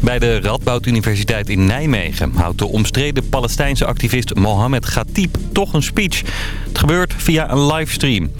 Bij de Radboud Universiteit in Nijmegen houdt de omstreden Palestijnse activist Mohammed Ghatib toch een speech. Het gebeurt via een livestream.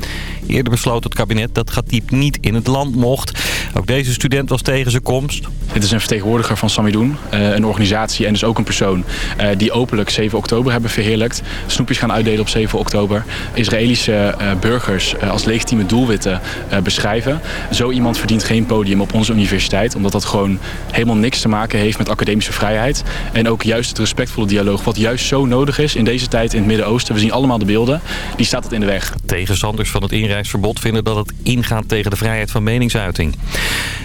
Eerder besloot het kabinet dat Ghatib niet in het land mocht. Ook deze student was tegen zijn komst. Dit is een vertegenwoordiger van Samidoun, eh, een organisatie en dus ook een persoon eh, die openlijk 7 oktober hebben verheerlijkt. Snoepjes gaan uitdelen op 7 oktober. Israëlische eh, burgers als legitieme doelwitten beschrijven. Zo iemand verdient geen podium op onze universiteit, omdat dat gewoon helemaal niks te maken heeft met academische vrijheid. En ook juist het respectvolle dialoog, wat juist zo nodig is in deze tijd in het Midden-Oosten. We zien allemaal de beelden, die staat het in de weg. Tegenstanders van het inreisverbod vinden dat het ingaat tegen de vrijheid van meningsuiting.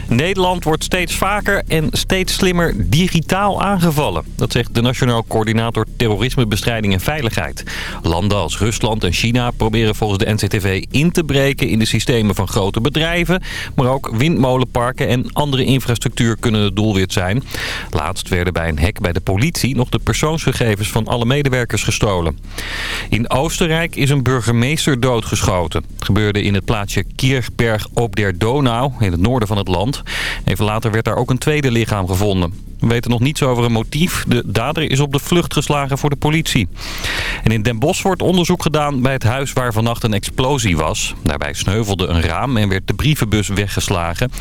Nederland wordt steeds vaker en steeds slimmer digitaal aangevallen. Dat zegt de Nationaal Coördinator Terrorismebestrijding en Veiligheid. Landen als Rusland en China proberen volgens de NCTV in te breken in de systemen van grote bedrijven. Maar ook windmolenparken en andere infrastructuur kunnen het doelwit zijn. Laatst werden bij een hack bij de politie nog de persoonsgegevens van alle medewerkers gestolen. In Oostenrijk is een burgemeester doodgeschoten. Gebeurde in het plaatsje Kirchberg op der Donau in het noorden van het land. Even later werd daar ook een tweede lichaam gevonden. We weten nog niets over een motief. De dader is op de vlucht geslagen voor de politie. En in Den Bosch wordt onderzoek gedaan bij het huis waar vannacht een explosie was. Daarbij sneuvelde een raam en werd de brievenbus weggeslagen.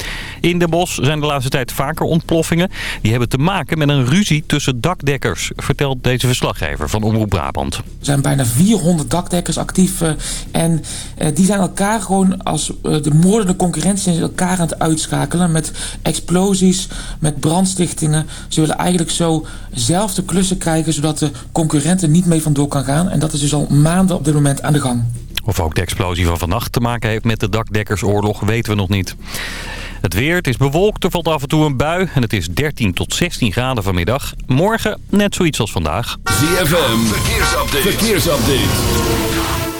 In Den Bosch zijn de laatste tijd vaker ontploffingen. Die hebben te maken met een ruzie tussen dakdekkers, vertelt deze verslaggever van Omroep Brabant. Er zijn bijna 400 dakdekkers actief eh, en eh, die zijn elkaar gewoon als eh, de moordende concurrentie elkaar aan het uitschakelen met explosies, met brandstichtingen. Ze willen eigenlijk zo zelf de klussen krijgen... zodat de concurrenten niet mee vandoor kan gaan. En dat is dus al maanden op dit moment aan de gang. Of ook de explosie van vannacht te maken heeft met de dakdekkersoorlog, weten we nog niet. Het weer, het is bewolkt, er valt af en toe een bui en het is 13 tot 16 graden vanmiddag. Morgen net zoiets als vandaag. ZFM, verkeersupdate. verkeersupdate.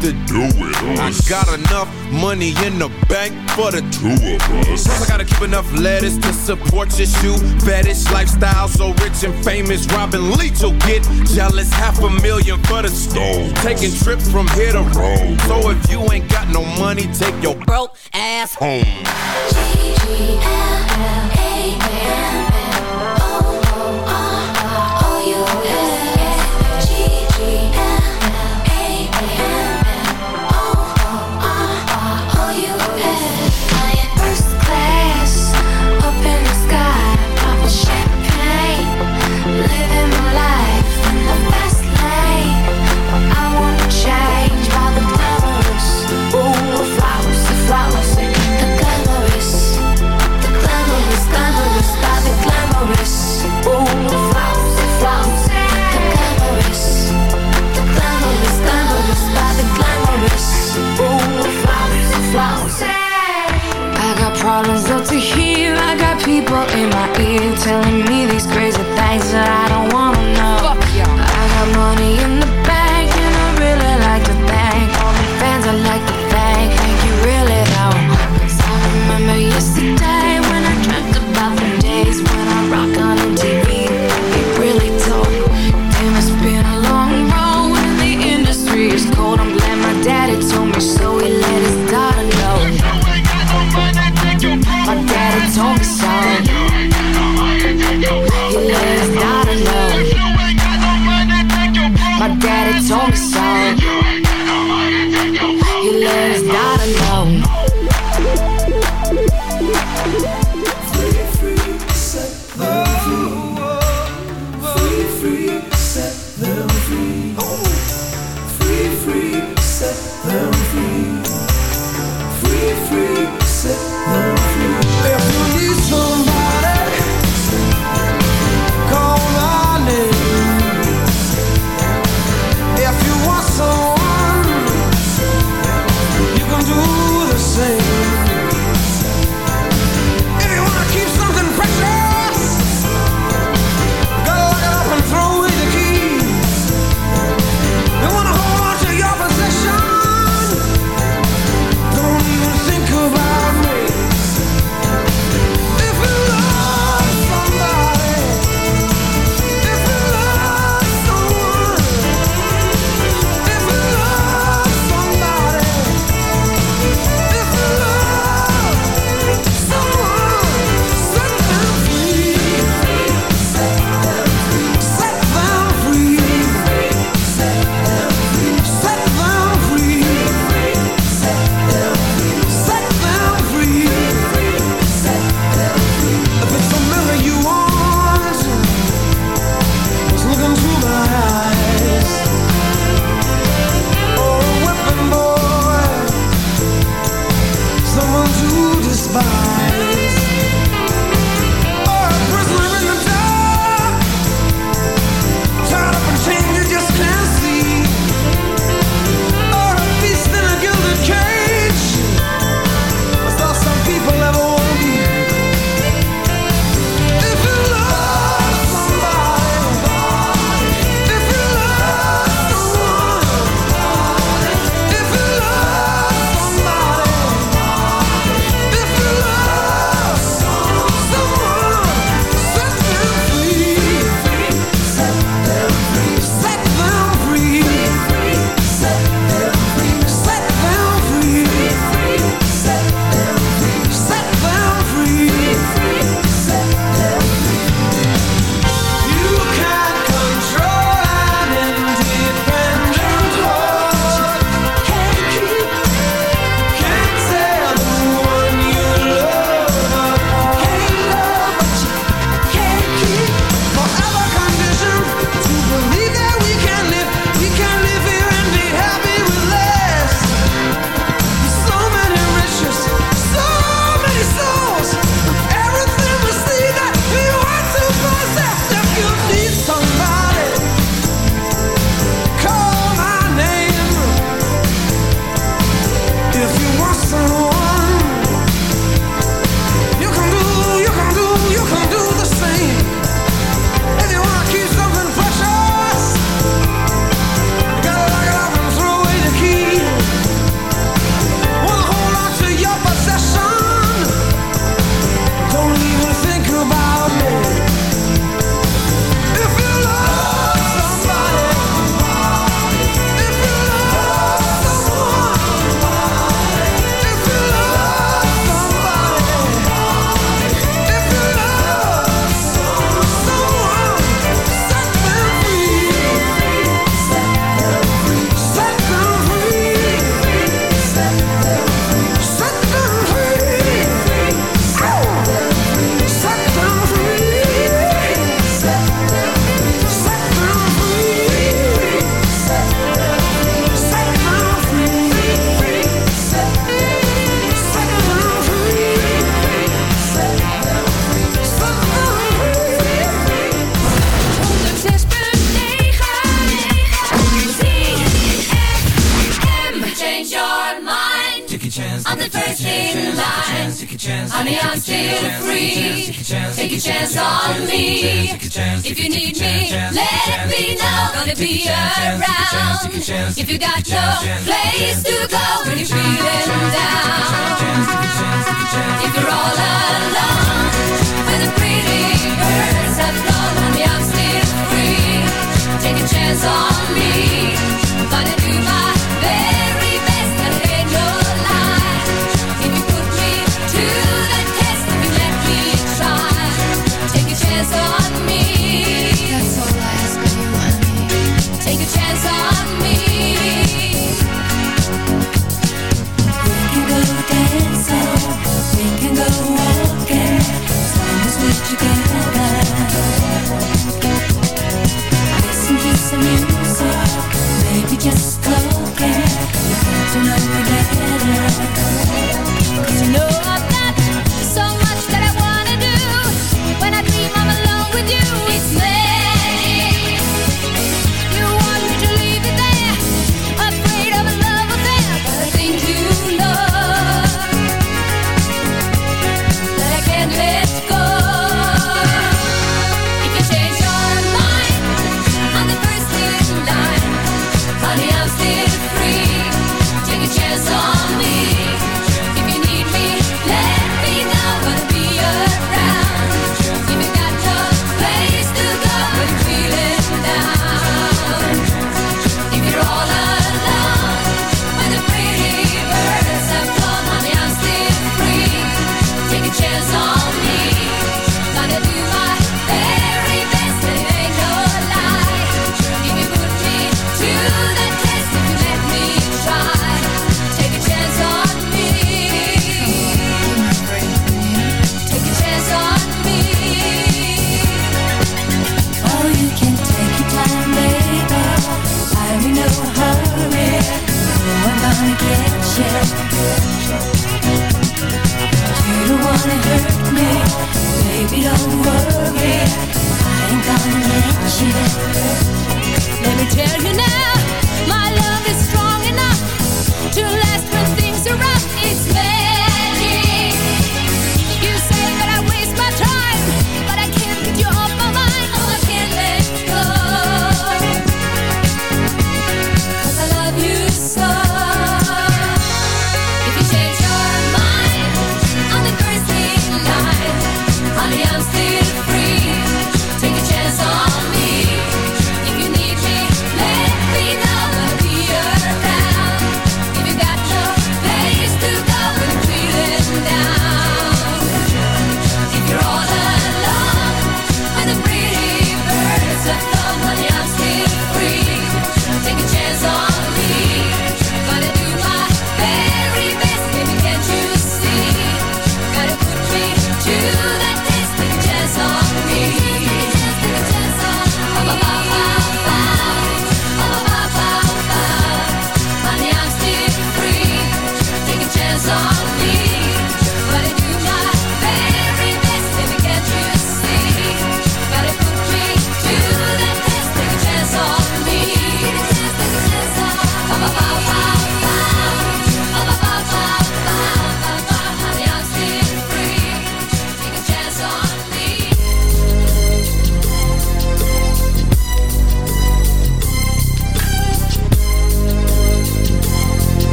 to do it. I got enough money in the bank for the two of us. Plus, I gotta keep enough lettuce to support your shoe. Fetish lifestyle, so rich and famous. Robin Leach will get jealous. Half a million for the stove. Taking trips from here to Rome. So if you ain't got no money, take your broke ass home.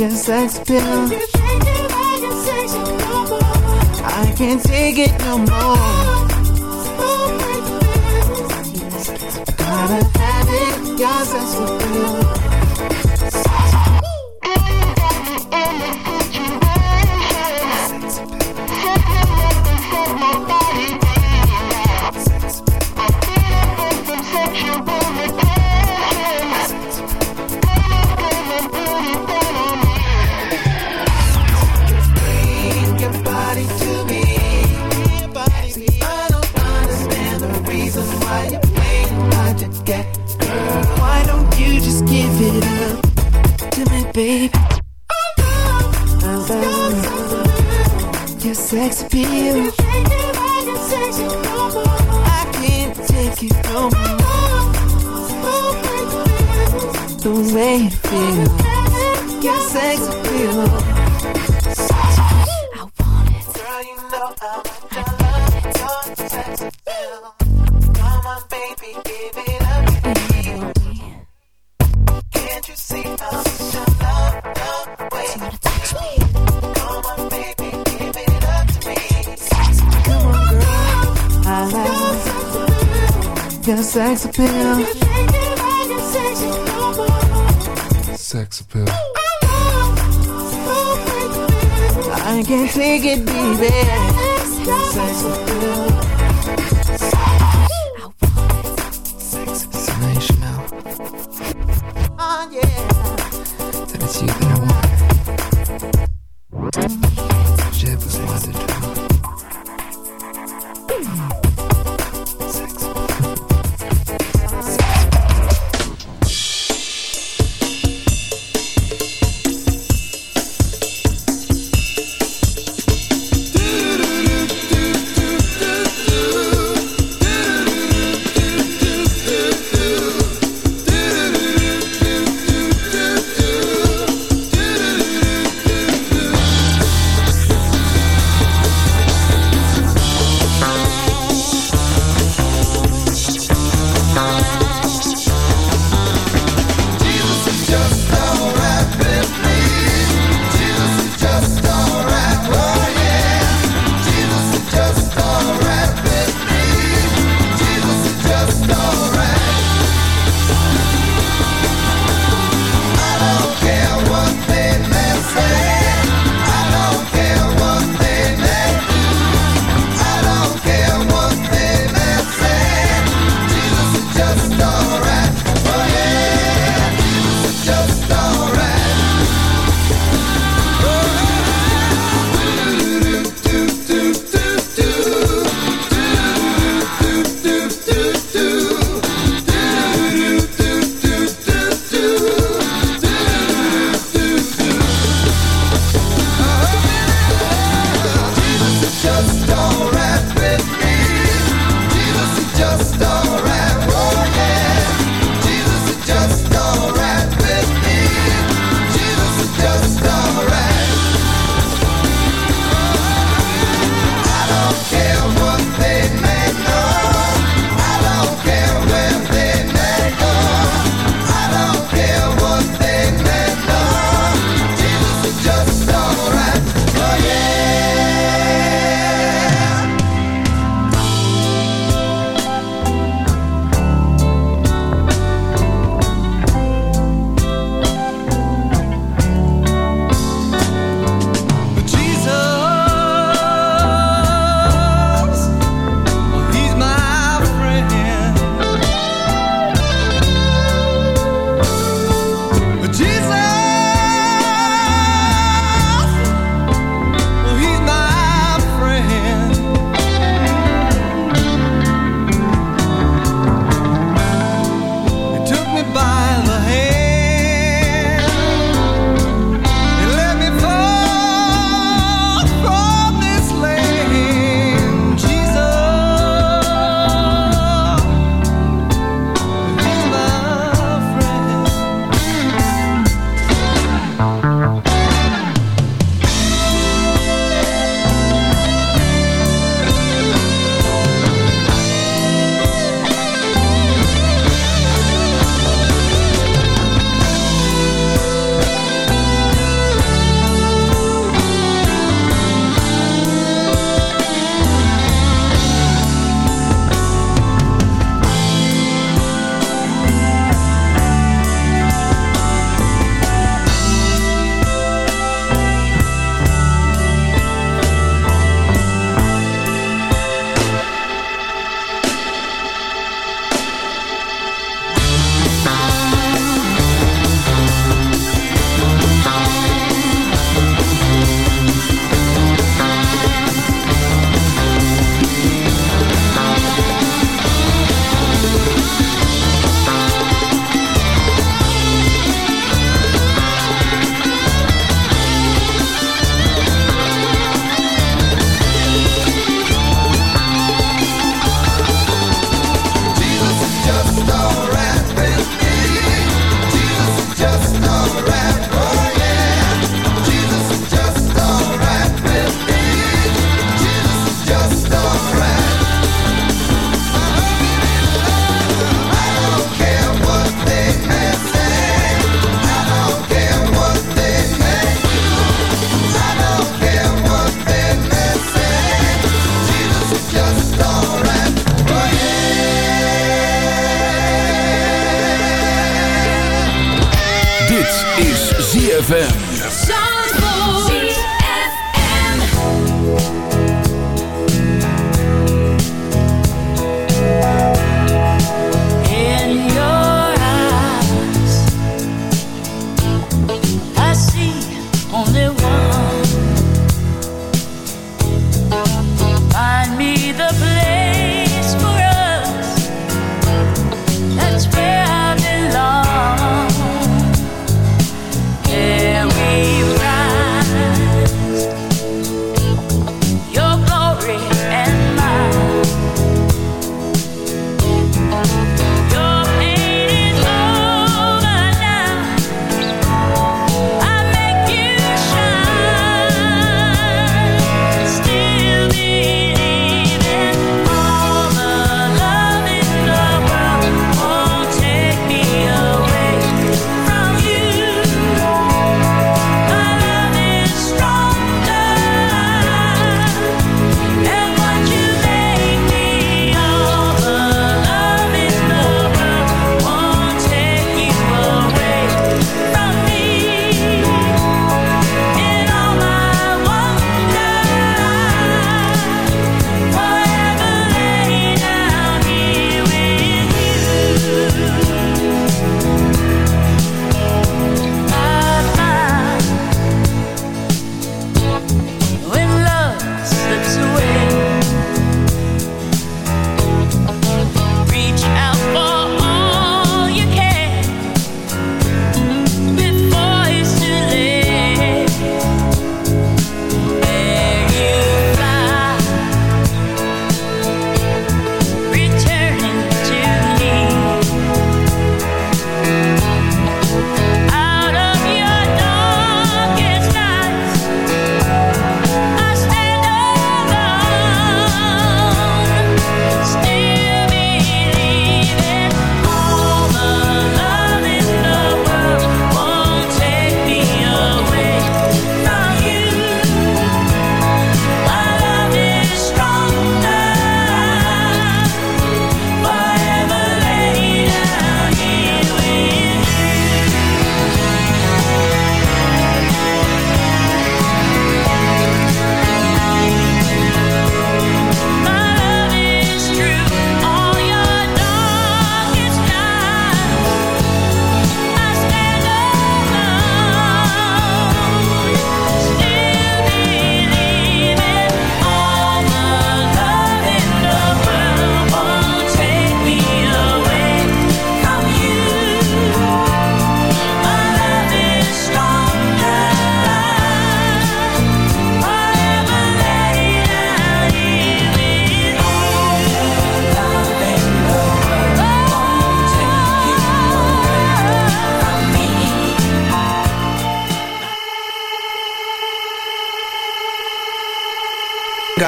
Your sex appeal. I can't take it no more. Gotta have it, your sex appeal.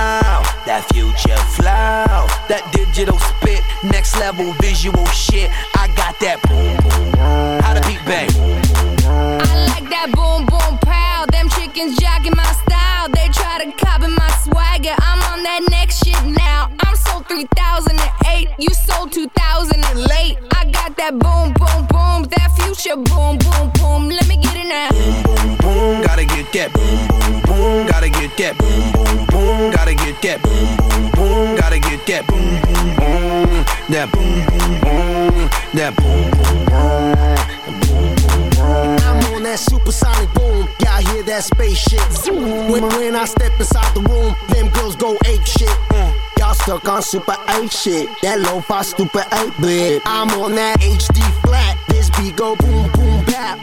roll, that future flow, that digital spit, next level visual shit. I got that boom boom. How to beat bang. I like that boom boom pow. Them chickens jacking my style. They try to copy my swagger. I'm on that next shit now. I'm sold 3008. You sold 2000 and late. That boom boom boom. That future boom boom boom. Let me get it now. boom, boom, gotta get that boom, boom, boom, gotta get that boom, boom, boom, gotta get that boom, boom, boom, gotta get that boom, boom, boom, that boom, boom, boom, that boom, boom, boom. I'm on that supersonic boom. Y'all hear that spaceship? When, when I step inside the room, them girls go ape shit. Mm. Y'all stuck on super 8 shit. That low fi stupid 8 bit. I'm on that HD flat. This beat go boom boom bap.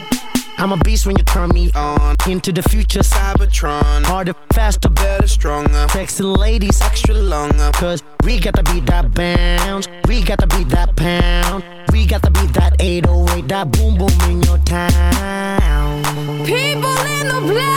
I'm a beast when you turn me on. Into the future, Cybertron. Harder, faster, better, stronger. Sexy ladies, extra longer. Cause we gotta beat that bounce. We gotta beat that pound. We got to beat that 808, that boom boom in your town. People in the place.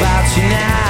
about you now.